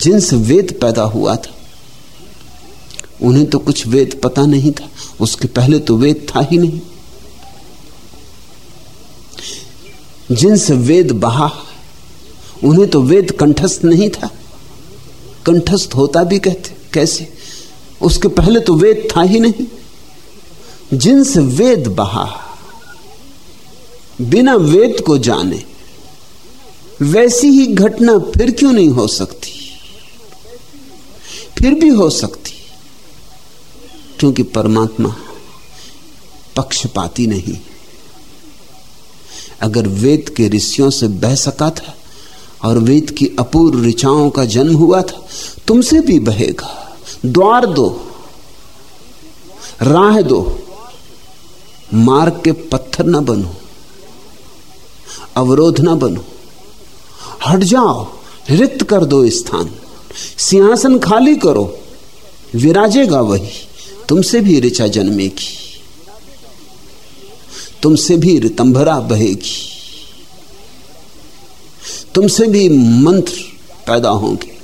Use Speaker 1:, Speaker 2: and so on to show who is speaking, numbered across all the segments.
Speaker 1: जिनसे वेद पैदा हुआ था, उन्हें तो कुछ वेद पता नहीं था, उसके पहले तो वेद था ही नहीं। जिनसे वेद बहा, उन्हें तो वेद कंठस्थ नहीं था। कंठस्थ होता भी कहते, कैसे? उसके पहले तो वेद था ही नहीं। जिनसे वेद बहा, बिना वेद को जाने, वैसी ही घटना फिर क्यों नहीं हो सकती? फिर भी हो सकती क्योंकि परमात्मा पक्षपाती नहीं अगर वेद के ऋषियों से बह सका था और वेद की अपूर्व ऋचाओं का जन्म हुआ था, तुमसे भी बहेगा। द्वार दो, राह दो, मार्ग के पत्थर न बनो, अवरोध न बनो। हट जाओ, रिक्त कर दो स्थान। सिंहासन खाली करो, विराजेगा वही, तुमसे भी ऋचा जन्मेगी। तुमसे भी रितंभरा बहेगी। तुमसे भी मंत्र पैदा होंगे।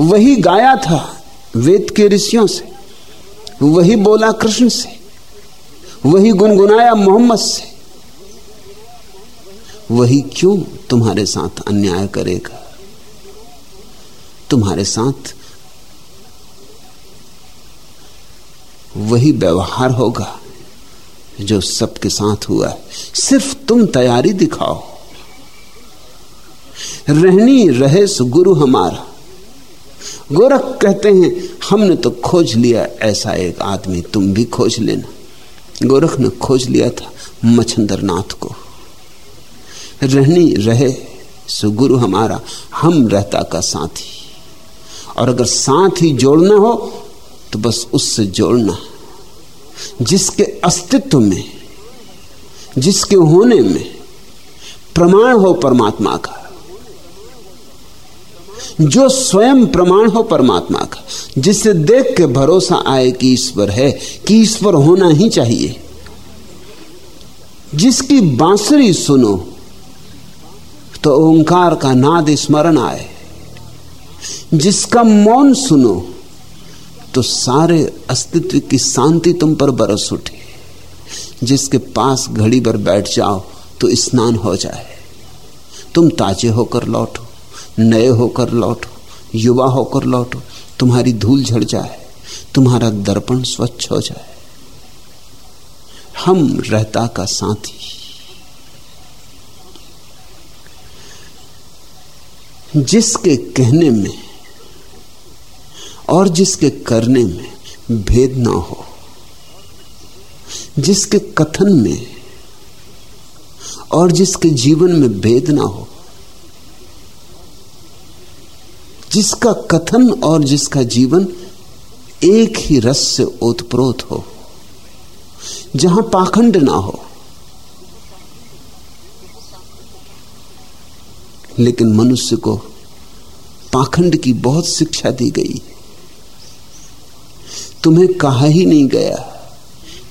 Speaker 1: वही गाया था वेद के ऋषियों से, वही बोला कृष्ण से, वही गुनगुनाया मोहम्मद से, वही क्यों तुम्हारे साथ अन्याय करेगा? तुम्हारे साथ वही व्यवहार होगा जो सबके साथ हुआ है। सिर्फ़ तुम तैयारी दिखाओ। रहनी रहे गुरु हमारा। गोरख कहते हैं, हमने तो खोज लिया, ऐसा एक आदमी तुम भी खोज लेना। गोरख ने खोज लिया था मछंदर नाथ को। रहनी रहे सुगुरु हमारा, हम रहता का साथी। और अगर साथ ही जोड़ना हो तो बस उससे जोड़ना। जिसके अस्तित्व में, जिसके होने में प्रमाण हो परमात्मा का, जो स्वयं प्रमाण हो परमात्मा का, जिसे देख के भरोसा आए कि ईश्वर है, कि ईश्वर होना ही चाहिए। जिसकी बांसुरी सुनो तो ओंकार का नाद स्मरण आए। जिसका मौन सुनो तो सारे अस्तित्व की शांति तुम पर बरस उठे। जिसके पास घड़ी भर बैठ जाओ तो स्नान हो जाए। तुम ताजे होकर लौटो, नए होकर लौटो, युवा होकर लौटो, तुम्हारी धूल झड़ जाए, तुम्हारा दर्पण स्वच्छ हो जाए। हम रहता का साथी। जिसके कहने में और जिसके करने में भेद ना हो, जिसके कथन में और जिसके जीवन में भेद ना हो, जिसका कथन और जिसका जीवन एक ही रस से ओतप्रोत हो, जहाँ पाखंड ना हो लेकिन मनुष्य को पाखंड की बहुत शिक्षा दी गई। तुम्हें कहा ही नहीं गया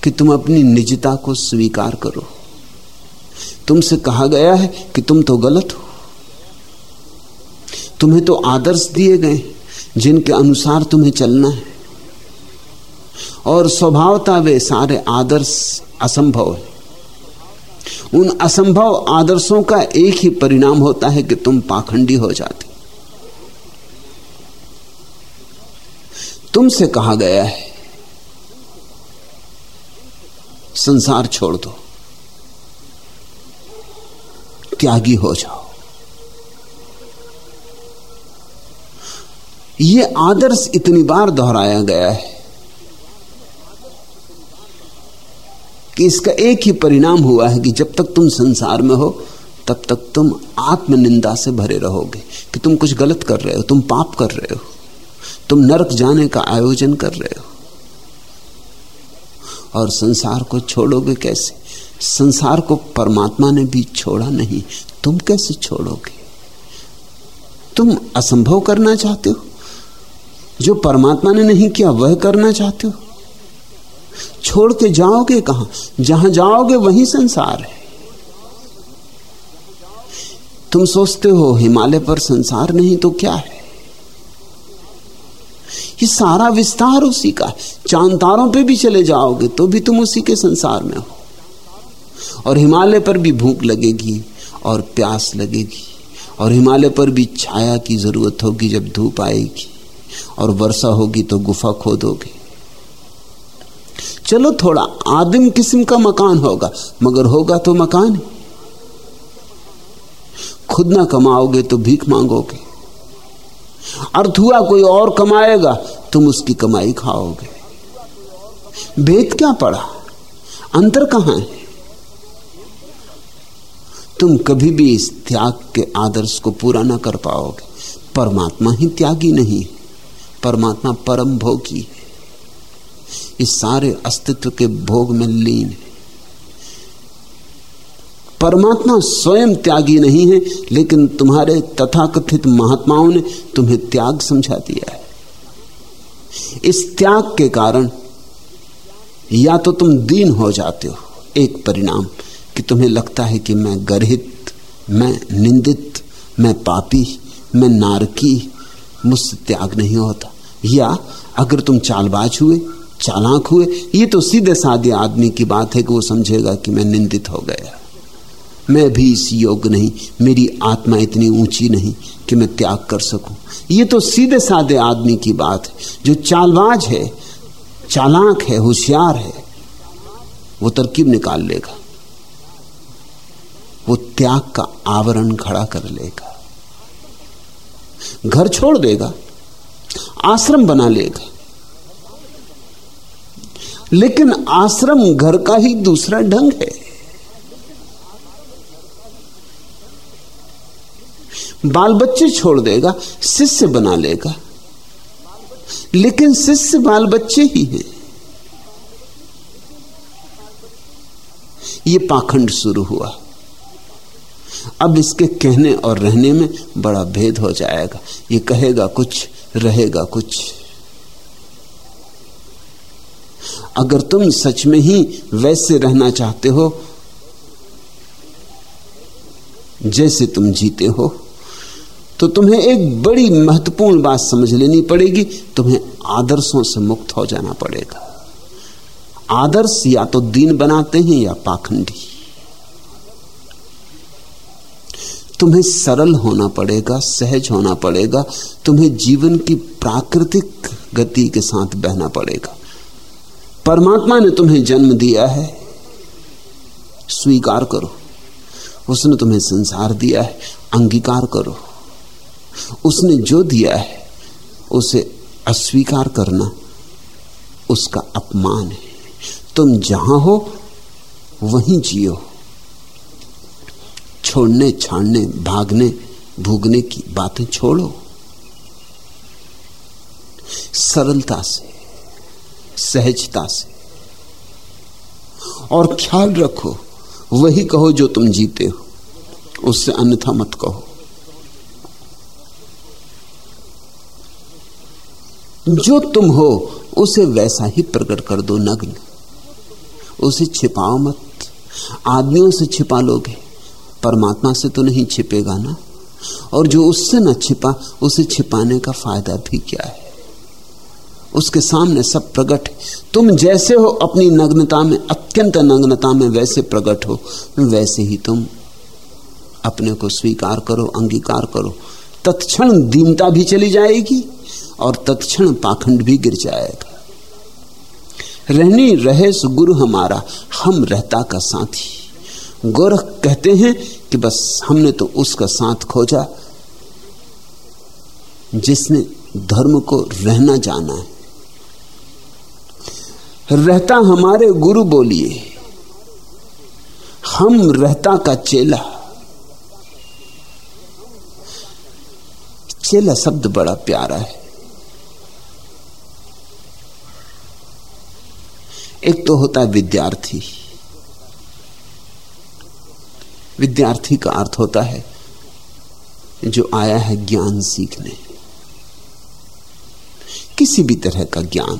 Speaker 1: कि तुम अपनी निजता को स्वीकार करो। तुमसे कहा गया है कि तुम तो गलत हो। तुम्हें तो आदर्श दिए गए, जिनके अनुसार तुम्हें चलना है। और स्वभावता वे सारे आदर्श असंभव है। उन असंभव आदर्शों का एक ही परिणाम होता है कि तुम पाखंडी हो जाते। तुमसे कहा गया है, संसार छोड़ दो, त्यागी हो जाओ। ये आदर्श इतनी बार दोहराया गया है कि इसका एक ही परिणाम हुआ है कि जब तक तुम संसार में हो, तब तक तुम आत्मनिंदा से भरे रहोगे कि तुम कुछ गलत कर रहे हो, तुम पाप कर रहे हो, तुम नरक जाने का आयोजन कर रहे हो। और संसार को छोड़ोगे कैसे? संसार को परमात्मा ने भी छोड़ा नहीं, तुम कैसे छोड़ोगे? तुम असंभव करना चाहते हो? जो परमात्मा ने नहीं किया, वह करना चाहते हो? छोड़ के जाओगे कहाँ? जहाँ जाओगे वहीं संसार है। तुम सोचते हो, हिमालय पर संसार नहीं तो क्या है? ये सारा विस्तार उसी का है। चाँद तारों पे भी चले जाओगे तो भी तुम उसी के संसार में हो। और हिमालय पर भी भूख लगेगी और प्यास लगेगी। और हिमालय पर भी छाया की ज़रूरत होगी जब धूप आएगी। और वर्षा होगी तो गुफा खोदोगे। चलो थोड़ा आदिम किस्म का मकान होगा, मगर होगा तो मकान खुद ना कमाओगे तो भीख मांगोगे। अर्थ हुआ कोई और कमाएगा, तुम उसकी कमाई खाओगे। भेद क्या पड़ा? अंतर कहाँ है? तुम कभी भी इस त्याग के आदर्श को पूरा ना कर पाओगे। परमात्मा ही त्यागी नहीं, परमात्मा परम भोगी है। इस सारे अस्तित्व के भोग में लीन है। परमात्मा स्वयं त्यागी नहीं है, लेकिन तुम्हारे तथाकथित महात्माओं ने तुम्हें त्याग समझा दिया है। इस त्याग के कारण या तो तुम दीन हो जाते हो, एक परिणाम कि तुम्हें लगता है कि मैं गर्हित, मैं निंदित, मैं पापी, मैं नारकी, मुझसे त्याग नहीं होता। या अगर तुम चालबाज हुए चालाक हुए। ये तो सीधे साधे आदमी की बात है कि वो समझेगा कि मैं निंदित हो गया। मैं भी इस योग्य नहीं, मेरी आत्मा इतनी ऊँची नहीं कि मैं त्याग कर सकूँ। ये तो सीधे साधे आदमी की बात है। जो चालबाज है, चालाक है, होशियार है, वो तरकीब निकाल लेगा। वो त्याग का आवरण खड़ा कर लेगा। घर छोड़ देगा, आश्रम बना लेगा। लेकिन आश्रम घर का ही दूसरा ढंग है। बाल बच्चे छोड़ देगा, शिष्य बना लेगा। लेकिन शिष्य बाल बच्चे ही हैं। ये पाखंड शुरू हुआ। अब इसके कहने और रहने में बड़ा भेद हो जाएगा। ये कहेगा कुछ, रहेगा कुछ। अगर तुम सच में ही वैसे रहना चाहते हो, जैसे तुम जीते हो तो तुम्हें एक बड़ी महत्वपूर्ण बात समझ लेनी पड़ेगी, तुम्हें आदर्शों से मुक्त हो जाना पड़ेगा। आदर्श या तो दीन बनाते हैं या पाखंडी। तुम्हें सरल होना पड़ेगा, सहज होना पड़ेगा, तुम्हें जीवन की प्राकृतिक गति के साथ बहना पड़ेगा। परमात्मा ने तुम्हें जन्म दिया है, स्वीकार करो। उसने तुम्हें संसार दिया है, अंगीकार करो। उसने जो दिया है, उसे अस्वीकार करना उसका अपमान है। तुम जहाँ हो, वहीं जियो। छोड़ने, छाड़ने, भागने, भूगने की बातें छोड़ो। सरलता से सहजता से। और ख्याल रखो, वही कहो जो तुम जीते हो। उससे अन्यथा मत कहो। जो तुम हो, उसे वैसा ही प्रकट कर दो नग्न। उसे छिपाओ मत। आदमियों से छिपा लोगे। परमात्मा से तो नहीं छिपेगा ना। और जो उससे न छिपा, उसे छिपाने का फ़ायदा भी क्या है? उसके सामने सब प्रकट तुम जैसे हो अपनी नग्नता में, अत्यंत नग्नता में वैसे प्रकट हो। वैसे ही तुम अपने को स्वीकार करो, अंगीकार करो। तत्क्षण दीनता भी चली जाएगी और तत्क्षण पाखंड भी गिर जाएगा। रहनी रहे गुरु हमारा, हम रहता का साथी। गोरख कहते हैं कि बस हमने तो उसका साथ खोजा, जिसने धर्म को रहना जाना है। रहता हमारे गुरु बोलिए। हम रहता का चेला। चेला शब्द बड़ा प्यारा है। एक तो होता है विद्यार्थी। विद्यार्थी का अर्थ होता है जो आया है ज्ञान सीखने। किसी भी तरह का ज्ञान।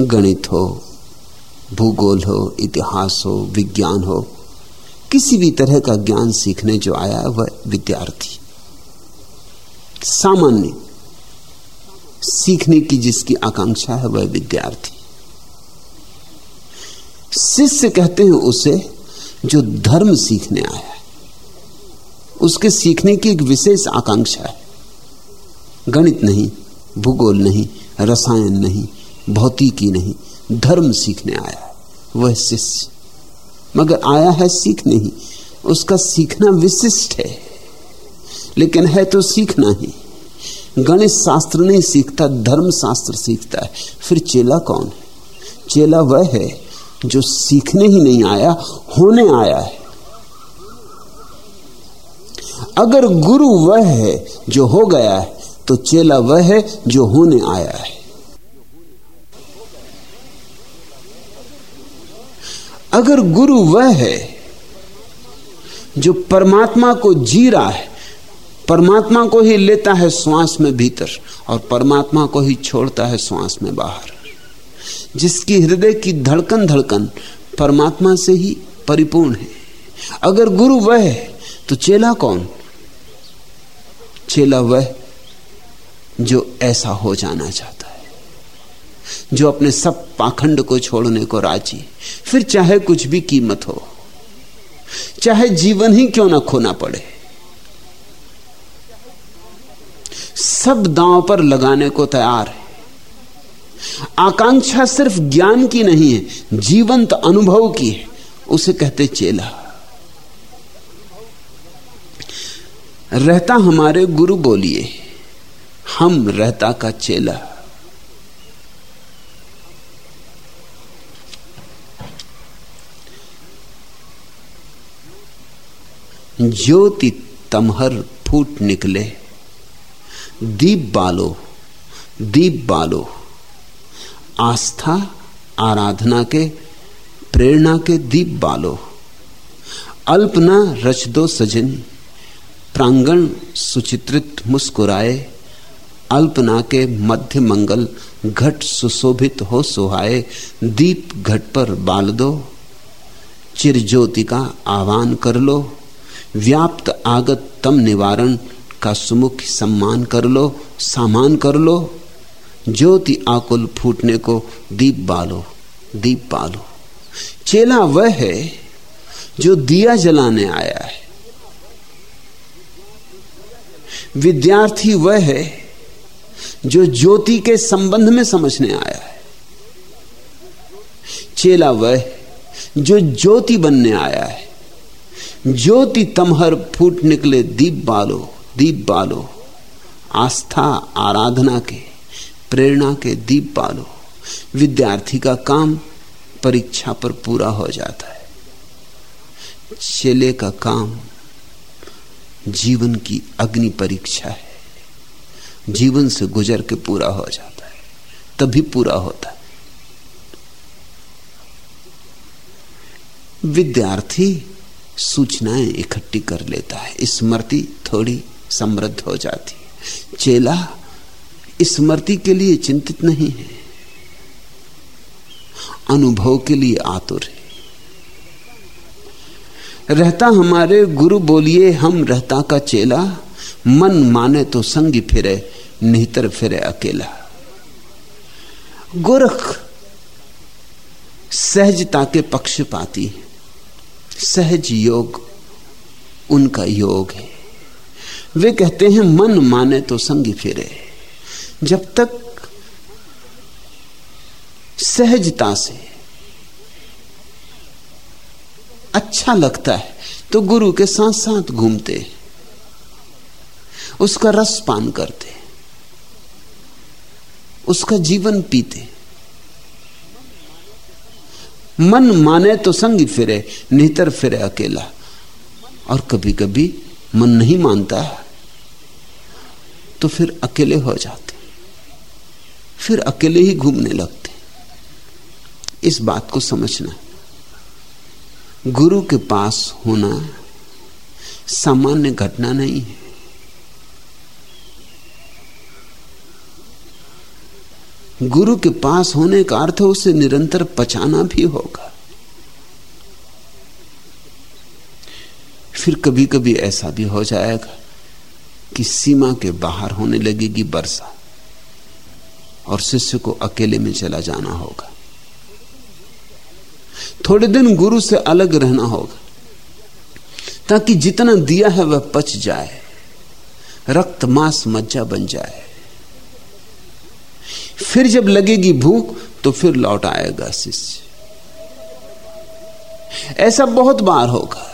Speaker 1: गणित हो, भूगोल हो, इतिहास हो, विज्ञान हो, किसी भी तरह का ज्ञान सीखने जो आया है वह विद्यार्थी। सामान्य सीखने की जिसकी आकांक्षा है वह विद्यार्थी। शिष्य कहते हैं उसे जो धर्म सीखने आया है। उसके सीखने की एक विशेष आकांक्षा है। गणित नहीं, भूगोल नहीं, रसायन नहीं भौतिकी नहीं, धर्म सीखने आया है, वह शिष्य। मगर आया है सीखने ही, उसका सीखना विशिष्ट है। लेकिन है तो सीखना ही। गणित शास्त्र नहीं सीखता, धर्म शास्त्र सीखता है। फिर चेला कौन है? चेला वह है जो सीखने ही नहीं आया, होने आया है। अगर गुरु वह है जो हो गया है तो चेला वह है जो होने आया है। अगर गुरु वह है जो परमात्मा को जी रहा है, परमात्मा को ही लेता है श्वास में भीतर और परमात्मा को ही छोड़ता है श्वास में बाहर, जिसकी हृदय की धड़कन धड़कन परमात्मा से ही परिपूर्ण है। अगर गुरु वह है तो चेला कौन? चेला वह जो ऐसा हो जाना चाहता जो अपने सब पाखंड को छोड़ने को राज़ी फिर चाहे कुछ भी कीमत हो, चाहे जीवन ही क्यों ना खोना पड़े, सब दांव पर लगाने को तैयार है। आकांक्षा सिर्फ़ ज्ञान की नहीं है, जीवंत अनुभव की है, उसे कहते चेला। रहता हमारे गुरु बोलिए, हम रहता का चेला। ज्योति तमहर फूट निकले। दीप बालो दीप बालो। आस्था आराधना के, प्रेरणा के दीप बालो। अल्पना रच दो सजन, प्रांगण सुचित्रित मुस्कुराए। अल्पना के मध्य मंगल घट सुशोभित हो सुहाए। दीप घट पर बाल दो चिर ज्योति का आह्वान कर लो। व्याप्त आगत तम निवारण का सुमुख सम्मान कर लो, सामान कर लो। ज्योति आकुल फूटने को दीप बालो दीप बालो। चेला वह है जो दिया जलाने आया है। विद्यार्थी वह है जो ज्योति के संबंध में समझने आया है। चेला वह जो ज्योति बनने आया है। ज्योति तमहर फूट निकले दीप बालो दीप बालो। आस्था आराधना के, प्रेरणा के दीप बालो। विद्यार्थी का काम परीक्षा पर पूरा हो जाता है। चेले का काम जीवन की अग्नि परीक्षा है। जीवन से गुजर के पूरा हो जाता है, तभी पूरा होता है। विद्यार्थी सूचनाएँ इकट्ठी कर लेता है। स्मृति थोड़ी समृद्ध हो जाती है। चेला स्मृति के लिए चिंतित नहीं है। अनुभव के लिए आतुर है। रहता हमारे गुरु बोलिए, हम रहता का चेला, मन माने तो संगी फिरे, निहितर फिरे अकेला। गोरख सहजता के पक्ष पाती है। सहज योग उनका योग है। वे कहते हैं, मन माने तो संगी फिरे। जब तक सहजता से अच्छा लगता है तो गुरु के साथ साथ घूमते, उसका रस पान करते, उसका जीवन पीते। मन माने तो संग फिरे नितर फिरे अकेला। और कभी कभी मन नहीं मानता तो फिर अकेले हो जाते। फिर अकेले ही घूमने लगते। इस बात को समझना। गुरु के पास होना सामान्य घटना नहीं है। गुरु के पास होने का अर्थ है उसे निरंतर पचाना भी होगा। फिर कभी कभी ऐसा भी हो जाएगा कि सीमा के बाहर होने लगेगी वर्षा और शिष्य को अकेले में चला जाना होगा। थोड़े दिन गुरु से अलग रहना होगा ताकि जितना दिया है वह पच जाए, रक्त मांस मज्जा बन जाए। फिर जब लगेगी भूख तो फिर लौट आएगा शिष्य। ऐसा बहुत बार होगा।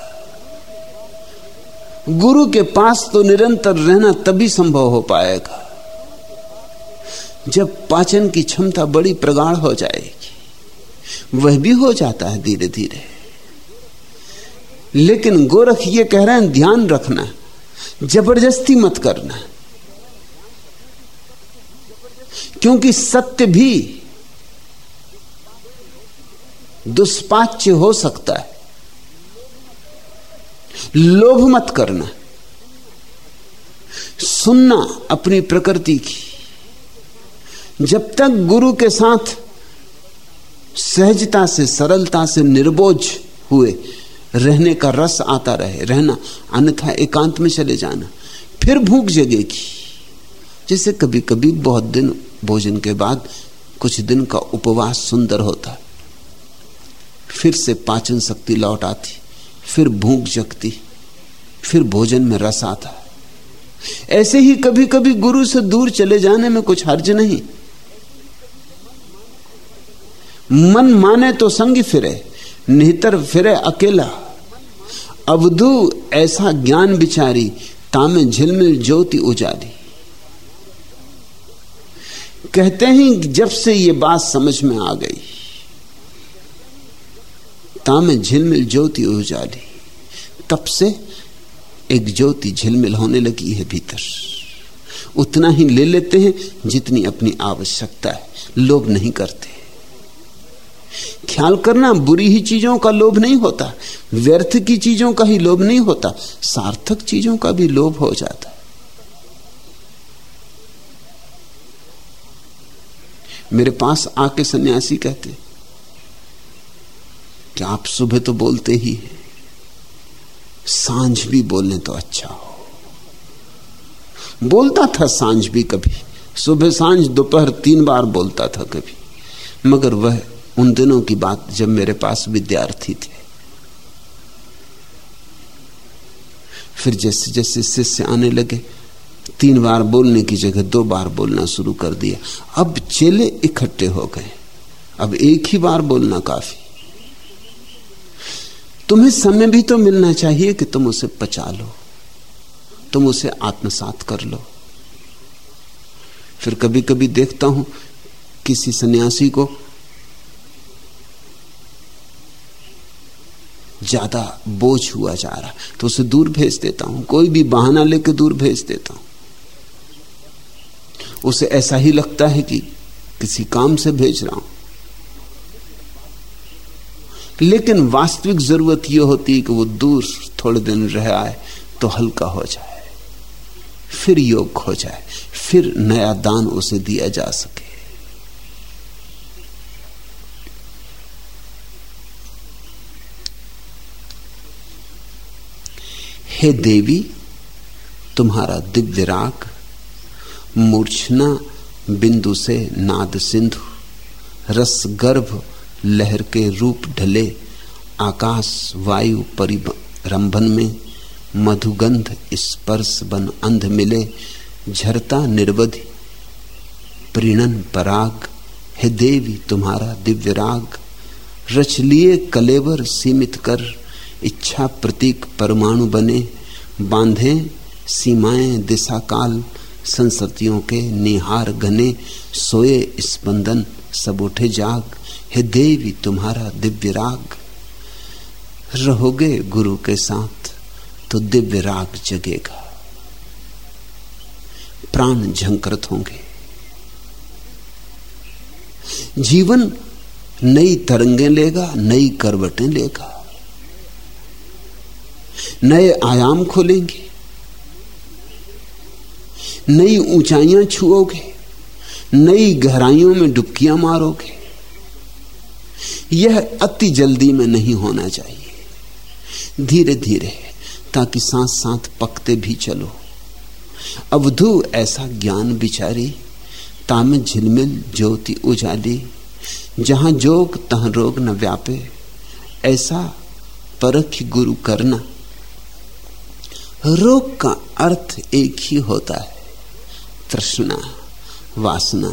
Speaker 1: गुरु के पास तो निरंतर रहना तभी संभव हो पाएगा, जब पाचन की क्षमता बड़ी प्रगाढ़ हो जाएगी। वह भी हो जाता है धीरे धीरे लेकिन गोरख ये कह रहे हैं, ध्यान रखना, ज़बरदस्ती मत करना। क्योंकि सत्य भी दुष्पाच्य हो सकता है। लोभ मत करना। सुनना अपनी प्रकृति की। जब तक गुरु के साथ सहजता से, सरलता से निर्बोझ हुए, रहने का रस आता रहे, रहना, अन्यथा एकांत में चले जाना, फिर भूख जगेगी। जैसे कभी कभी बहुत दिन भोजन के बाद कुछ दिन का उपवास सुंदर होता। फिर से पाचन शक्ति लौट आती, फिर भूख जगती, फिर भोजन में रस आता। ऐसे ही कभी कभी गुरु से दूर चले जाने में कुछ हर्ज नहीं। मन माने तो संग फिरे, निहितर फिरे अकेला। अवधु ऐसा ज्ञान बिचारी, तामे झिलमिल ज्योति उजाली। कहते हैं जब से ये बात समझ में आ गई, तामे झिलमिल ज्योति उजाली तब से एक ज्योति झिलमिल होने लगी है भीतर। उतना ही ले लेते हैं जितनी अपनी आवश्यकता है। लोभ नहीं करते। ख्याल करना, बुरी ही चीज़ों का लोभ नहीं होता। व्यर्थ की चीज़ों का ही लोभ नहीं होता। सार्थक चीज़ों का भी लोभ हो जाता। मेरे पास आके सन्यासी कहते कि आप सुबह तो बोलते ही हैं। साँझ भी बोलने तो अच्छा हो। बोलता था साँझ भी कभी। सुबह साँझ, दोपहर तीन बार बोलता था कभी। मगर वह उन दिनों की बात जब मेरे पास विद्यार्थी थे। फिर जैसे जैसे शिष्य आने लगे तीन बार बोलने की जगह दो बार बोलना शुरू कर दिया। अब चेले इकट्ठे हो गए। अब एक ही बार बोलना काफ़ी। तुम्हें समय भी तो मिलना चाहिए कि तुम उसे पचा लो। तुम उसे आत्मसात कर लो। फिर कभी कभी देखता हूँ, किसी सन्यासी को ज़्यादा बोझ हुआ जा रहा। तो उसे दूर भेज देता हूँ। कोई भी बहाना लेकर दूर भेज देता हूँ। उसे ऐसा ही लगता है कि किसी काम से भेज रहा हूँ। लेकिन वास्तविक ज़रूरत यह होती है कि वो दूर थोड़े दिन रह आए तो हल्का हो जाए, फिर योग हो जाए, फिर नया दान उसे दिया जा सके। हे देवी, तुम्हारा दिव्य राग मूर्छना बिंदु से नाद सिंधु, रस गर्भ लहर के रूप ढले, आकाश वायु परिरंभन में मधुगंध स्पर्श बन अंध मिले, झरता निर्वधि, प्रीणन पराग, हे देवी तुम्हारा दिव्य राग रच लिए कलेवर सीमित कर, इच्छा प्रतीक परमाणु बने, बांधे सीमाएँ दिशा काल संसतियों के निहार घने सोए स्पंदन, सब उठे जाग, हे देवी तुम्हारा दिव्य राग। रहोगे गुरु के साथ तो दिव्य राग जगेगा। प्राण झंकृत होंगे। जीवन नई तरंगें लेगा, नई करवटें लेगा। नए आयाम खोलेंगे। नई ऊंचाइयाँ छुओगे, नई गहराइयों में डुबकियाँ मारोगे। यह अति जल्दी में नहीं होना चाहिए। धीरे धीरे ताकि साथ साथ पकते भी चलो। अवधु ऐसा ज्ञान बिचारी, ताम झिलमिल ज्योति उजाली। जहाँ जोग, तह रोग न व्यापे, ऐसा परख गुरु करना। रोग का अर्थ एक ही होता है। तृष्णा, वासना।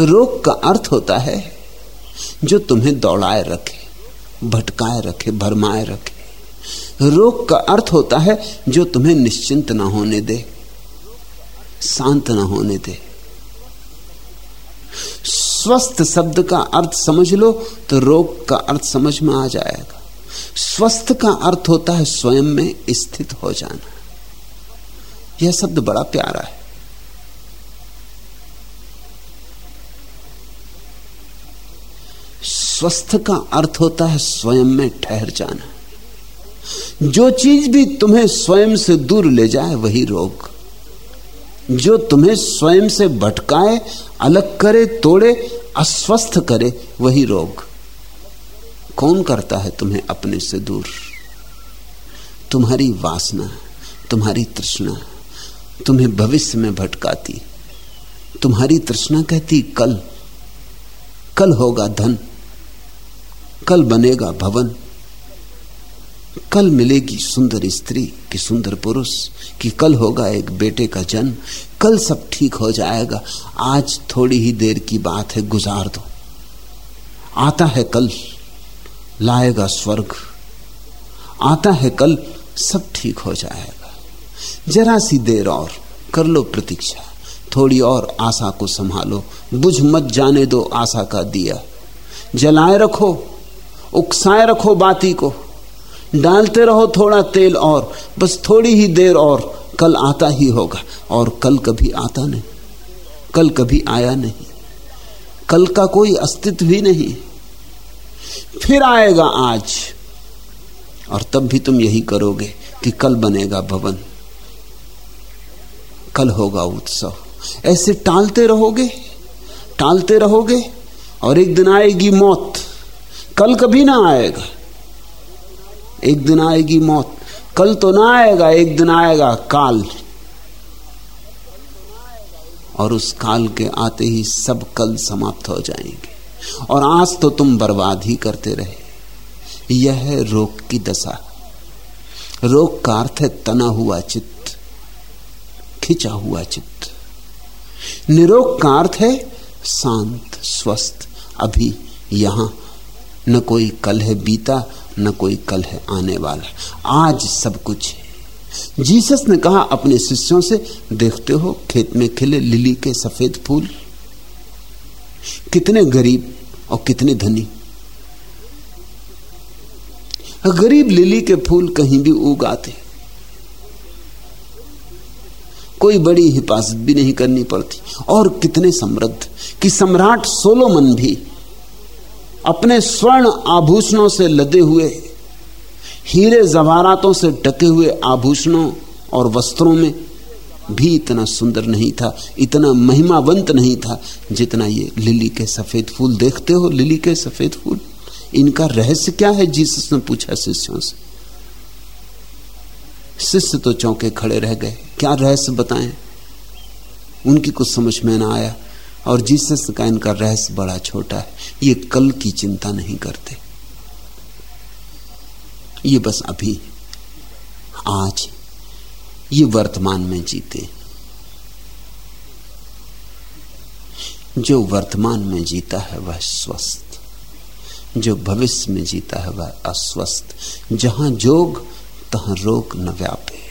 Speaker 1: रोग का अर्थ होता है जो तुम्हें दौड़ाए रखे, भटकाए रखे, भरमाए रखे। रोग का अर्थ होता है जो तुम्हें निश्चिंत ना होने दे, शांत ना होने दे। स्वस्थ शब्द का अर्थ समझ लो तो रोग का अर्थ समझ में आ जाएगा। स्वस्थ का अर्थ होता है स्वयं में स्थित हो जाना। यह शब्द बड़ा प्यारा है। स्वस्थ का अर्थ होता है स्वयं में ठहर जाना। जो चीज़ भी तुम्हें स्वयं से दूर ले जाए, वही रोग। जो तुम्हें स्वयं से भटकाए, अलग करे, तोड़े, अस्वस्थ करे, वही रोग। कौन करता है तुम्हें अपने से दूर? तुम्हारी वासना, तुम्हारी तृष्णा, तुम्हें भविष्य में भटकाती। तुम्हारी तृष्णा कहती, कल कल होगा धन। कल बनेगा भवन। कल मिलेगी सुंदर स्त्री कि सुंदर पुरुष कि कल होगा एक बेटे का जन्म। कल सब ठीक हो जाएगा। आज थोड़ी ही देर की बात है, गुजार दो। आता है कल, लाएगा स्वर्ग। आता है कल, सब ठीक हो जाएगा। जरा सी देर और कर लो प्रतीक्षा। थोड़ी और आशा को संभालो। बुझ मत जाने दो आशा का दिया। जलाए रखो। उकसाए रखो बाती को। डालते रहो थोड़ा तेल और, बस थोड़ी ही देर और, कल आता ही होगा। और कल कभी आता नहीं, कल कभी आया नहीं, कल का कोई अस्तित्व ही नहीं। फिर आएगा आज, और तब भी तुम यही करोगे कि कल बनेगा भवन, कल होगा उत्सव। ऐसे टालते रहोगे टालते रहोगे, और एक दिन आएगी मौत। कल कभी ना आएगा। एक दिन आएगी मौत। कल तो ना आएगा, एक दिन आएगा काल। और उस काल के आते ही सब कल समाप्त हो जाएँगे। और आज तो तुम बर्बाद ही करते रहे। यह है रोग की दशा। रोग का अर्थ है तना हुआ चित्त, खिंचा हुआ चित्त। निरोग का अर्थ है शांत, स्वस्थ। अभी यहाँ न कोई कल है बीता, न कोई कल है आने वाला। आज सब कुछ है। जीसस ने कहा, अपने शिष्यों से, देखते हो, खेत में खिले लिली के सफ़ेद फूल। कितने गरीब और कितने धनी। गरीब लिली के फूल कहीं भी उगाते। कोई बड़ी हिफाजत भी नहीं करनी पड़ती। और कितने समृद्ध, कि सम्राट सोलोमन भी अपने स्वर्ण आभूषणों से लदे हुए, हीरे जवारातों से टके हुए आभूषणों और वस्त्रों में भी इतना सुंदर नहीं था, इतना महिमावंत नहीं था जितना ये लिली के सफ़ेद फूल देखते हो, लिली के सफ़ेद फूल। इनका रहस्य क्या है? जीसस ने पूछा शिष्यों से। शिष्य तो चौंके खड़े रह गए। क्या रहस्य बताएँ? उनकी कुछ समझ में ना आया। और जीसस का इनका रहस्य बड़ा छोटा है। ये कल की चिंता नहीं करते। ये बस अभी आज ये वर्तमान में जीते। जो वर्तमान में जीता है वह स्वस्थ। जो भविष्य में जीता है वह अस्वस्थ। जहाँ जोग, तहां रोग न व्यापे।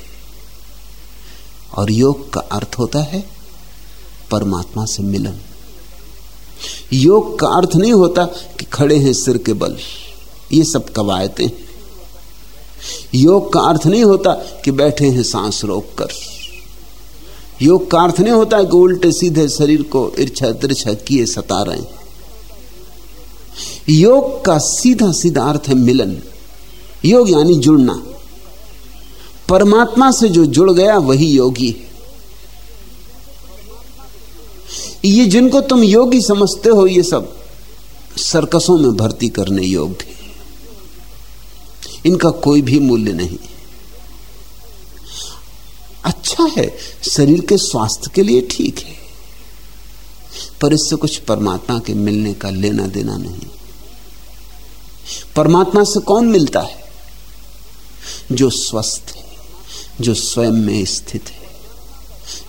Speaker 1: और योग का अर्थ होता है परमात्मा से मिलन। योग का अर्थ नहीं होता कि खड़े हैं सिर के बल। ये सब कवायतें योग का अर्थ नहीं होता कि बैठे हैं सांस रोक कर योग का अर्थ नहीं होता कि उल्टे सीधे शरीर को इर्छा तिरछा किए सता रहे योग का सीधा सीधा अर्थ है मिलन। योग यानी जुड़ना। परमात्मा से जो जुड़ गया, वही योगी है। ये जिनको तुम योगी समझते हो, ये सब सर्कसों में भर्ती करने योग्य इनका कोई भी मूल्य नहीं। अच्छा है, शरीर के स्वास्थ्य के लिए ठीक है, पर इससे कुछ परमात्मा के मिलने का लेना देना नहीं। परमात्मा से कौन मिलता है? जो स्वस्थ है, जो स्वयं में स्थित है,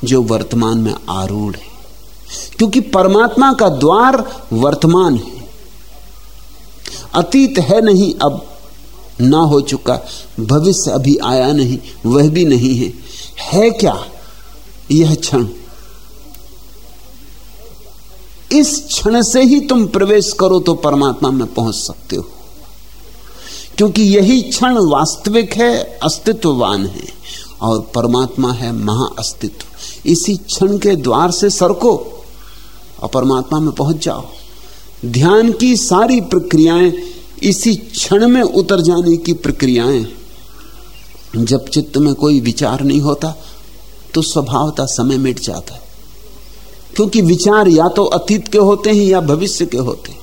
Speaker 1: जो वर्तमान में आरूढ़ है। क्योंकि परमात्मा का द्वार वर्तमान है। अतीत है नहीं, अब ना हो चुका, भविष्य अभी आया नहीं, वह भी नहीं है। है क्या यह क्षण? इस क्षण से ही तुम प्रवेश करो तो परमात्मा में पहुँच सकते हो। क्योंकि यही क्षण वास्तविक है, अस्तित्ववान है, और परमात्मा है महाअस्तित्व। इसी क्षण के द्वार से सरको। और परमात्मा में पहुँच जाओ। ध्यान की सारी प्रक्रियाएँ इसी क्षण में उतर जाने की प्रक्रियाएँ। जब चित्त में कोई विचार नहीं होता तो स्वभावता समय मिट जाता है। क्योंकि विचार या तो अतीत के होते हैं या भविष्य के होते हैं।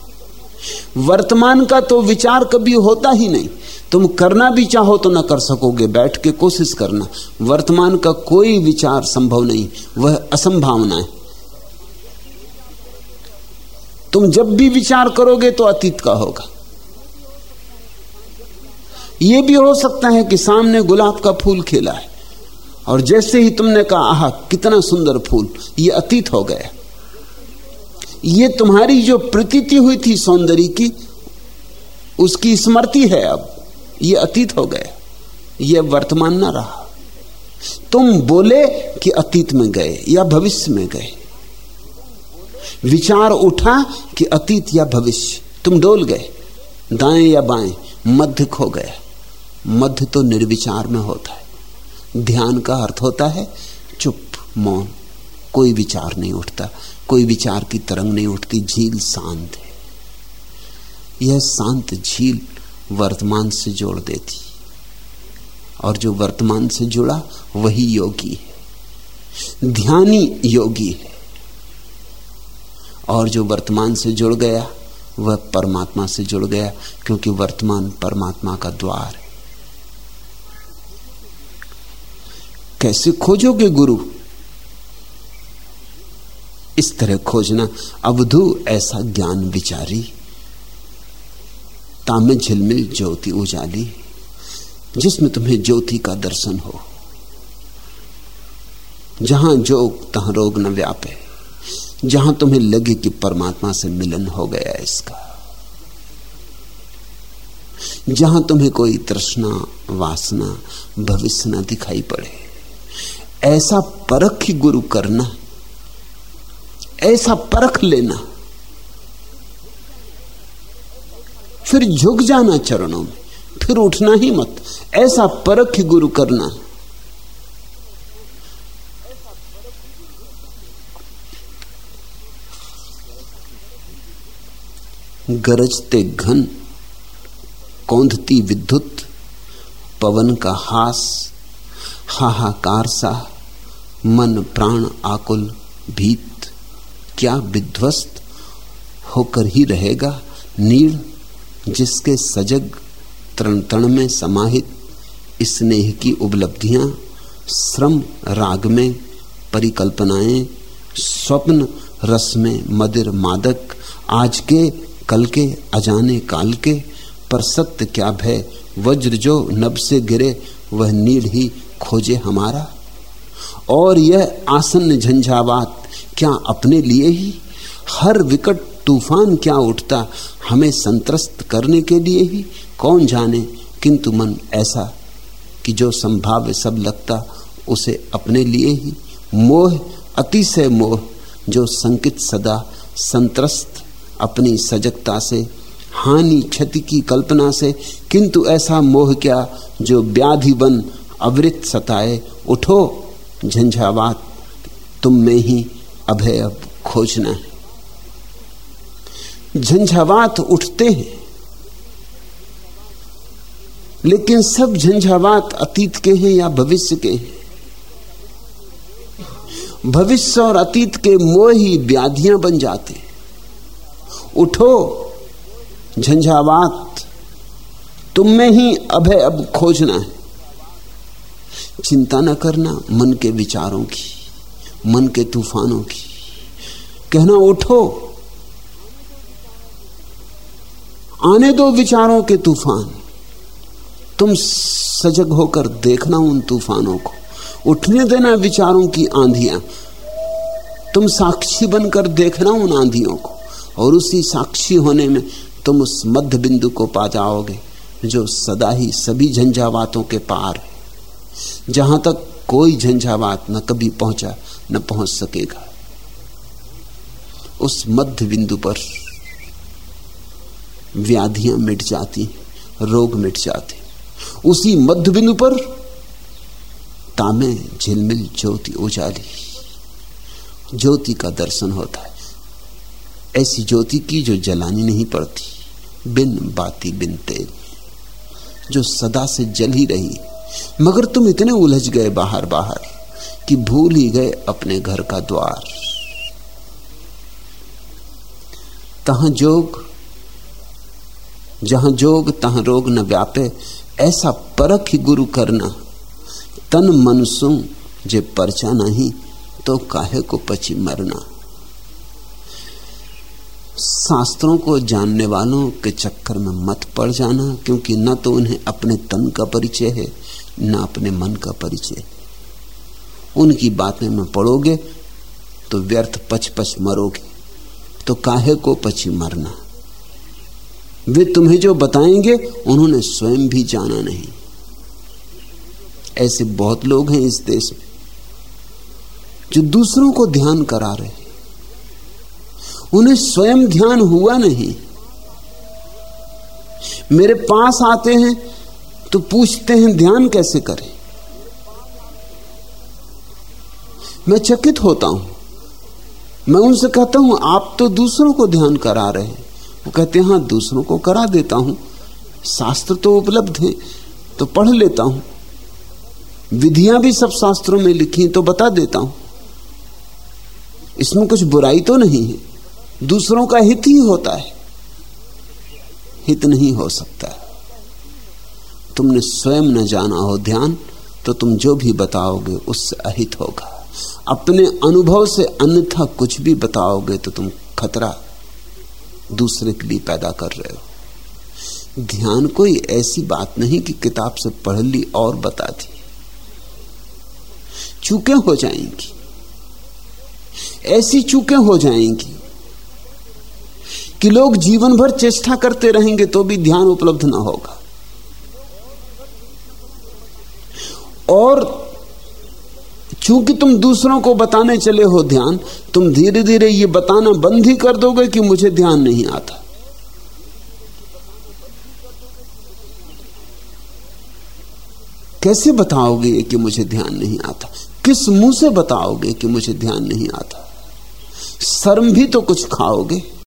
Speaker 1: वर्तमान का तो विचार कभी होता ही नहीं। तुम करना भी चाहो तो ना कर सकोगे, बैठ के कोशिश करना। वर्तमान का कोई विचार संभव नहीं, वह असंभावना है। तुम जब भी विचार करोगे तो अतीत का होगा। यह भी हो सकता है कि सामने गुलाब का फूल खिला है। और जैसे ही तुमने कहा, आह, कितना सुंदर फूल, ये अतीत हो गया। ये तुम्हारी जो प्रतीति हुई थी सौंदर्य की, उसकी स्मृति है अब। ये अतीत हो गया। ये वर्तमान ना रहा। तुम बोले कि अतीत में गए या भविष्य में गए। विचार उठा कि अतीत या भविष्य, तुम डोल गए, दाएँ या बाएँ, मध्य खो गया। मध्य तो निर्विचार में होता है। ध्यान का अर्थ होता है, चुप, मौन, कोई विचार नहीं उठता, कोई विचार की तरंग नहीं उठती, झील शांत है। यह शांत झील वर्तमान से जोड़ देती। और जो वर्तमान से जुड़ा, वही योगी है। ध्यानी योगी है। और जो वर्तमान से जुड़ गया, वह परमात्मा से जुड़ गया, क्योंकि वर्तमान परमात्मा का द्वार है। कैसे खोजोगे गुरु? इस तरह खोजना, अवधु ऐसा ज्ञान विचारी तामे झिलमिल ज्योति उजाली, जिसमें तुम्हें ज्योति का दर्शन हो, जहाँ जोग तहां रोग न व्यापे। जहाँ तुम्हें लगे कि परमात्मा से मिलन हो गया इसका। जहाँ तुम्हें कोई तृष्णा, वासना, भविष्य न दिखाई पड़े। ऐसा परख ही गुरु करना, ऐसा परख लेना। फिर झुक जाना चरणों में, फिर उठना ही मत, ऐसा परख ही गुरु करना। गरजते घन, कौंधती विद्युत, पवन का हास, हाहाकार सा, मन प्राण आकुल भीत, क्या विध्वस्त होकर ही रहेगा नील जिसके सजग तरण तरण में समाहित स्नेह की उपलब्धियाँ, श्रम राग में परिकल्पनाएँ, स्वप्न रस में मदिर मादक, आज के कल के, अजाने काल के, पर सत्य क्या भय? वज्र जो नब से गिरे, वह नील ही खोजे हमारा। और यह आसन्न झंझावात क्या अपने लिए ही? हर विकट तूफ़ान क्या उठता, हमें संतरस्त करने के लिए ही? कौन जाने, किंतु मन ऐसा कि जो संभाव्य सब लगता, उसे अपने लिए ही। मोह, अतिशय मोह, जो संकित सदा संतरस्त अपनी सजगता से, हानि क्षति की कल्पना से, किंतु ऐसा मोह क्या जो व्याधि बन अवृत सताए? उठो झंझावात तुम में ही अभय अब खोजना है। झंझावात उठते हैं, लेकिन सब झंझावात अतीत के हैं या भविष्य के हैं। भविष्य और अतीत के मोह ही व्याधियाँ बन जाते उठो, झंझावात। तुम में ही अभय अब खोजना है। चिंता न करना मन के विचारों की, मन के तूफानों की। कहना, उठो। आने दो विचारों के तूफ़ान। तुम सजग होकर देखना उन तूफानों को। उठने देना विचारों की आंधियाँ। तुम साक्षी बनकर देखना उन आंधियों को। और उसी साक्षी होने में तुम उस मध्य बिंदु को पा जाओगे, जो सदा ही सभी झंझावातों के पार है। जहाँ तक कोई झंझावात न कभी पहुँचा, न पहुँच सकेगा। उस मध्य बिंदु पर व्याधियाँ मिट जाती, रोग मिट जाते। उसी मध्य बिंदु पर तामे झिलमिल ज्योति उजाली। ज्योति का दर्शन होता है। ऐसी ज्योति की जो जलानी नहीं पड़ती, बिन बाती बिन तेल जो सदा से जल ही रही। मगर तुम इतने उलझ गए बाहर बाहर कि भूल ही गए अपने घर का द्वार। तहां जोग, जहाँ जोग, तहां रोग न व्यापे, ऐसा परख ही गुरु करना। तन मन सुन जे परचा नहीं तो काहे को पची मरना? शास्त्रों को जानने वालों के चक्कर में मत पड़ जाना, क्योंकि न तो उन्हें अपने तन का परिचय है, न अपने मन का परिचय। उनकी बातें में पड़ोगे तो व्यर्थ पच पच मरोगे। तो काहे को पची मरना? वे तुम्हें जो बताएँगे, उन्होंने स्वयं भी जाना नहीं। ऐसे बहुत लोग हैं इस देश में, जो दूसरों को ध्यान करा रहे उन्हें स्वयं ध्यान हुआ नहीं। मेरे पास आते हैं तो पूछते हैं, ध्यान कैसे करें? मैं चकित होता हूँ। मैं उनसे कहता हूँ, आप तो दूसरों को ध्यान करा रहे हैं। वो कहते हैं हाँ दूसरों को करा देता हूँ। शास्त्र तो उपलब्ध है तो पढ़ लेता हूँ। विधियाँ भी सब शास्त्रों में लिखी तो बता देता हूँ। इसमें कुछ बुराई तो नहीं है। दूसरों का हित ही होता है। हित नहीं हो सकता। तुमने स्वयं न जाना हो ध्यान तो तुम जो भी बताओगे उससे अहित होगा। अपने अनुभव से अन्यथा कुछ भी बताओगे तो तुम खतरा दूसरे के लिए पैदा कर रहे हो। ध्यान कोई ऐसी बात नहीं कि किताब से पढ़ ली और बता दी। चूकें हो जाएँगी। ऐसी चूकें हो जाएँगी कि लोग जीवन भर चेष्टा करते रहेंगे तो भी ध्यान उपलब्ध ना होगा। और चूँकि तुम दूसरों को बताने चले हो ध्यान, तुम धीरे धीरे ये बताना बंद ही कर दोगे कि मुझे ध्यान नहीं आता। कैसे बताओगे कि मुझे ध्यान नहीं आता? किस मुँह से बताओगे कि मुझे ध्यान नहीं आता? शर्म भी तो कुछ खाओगे।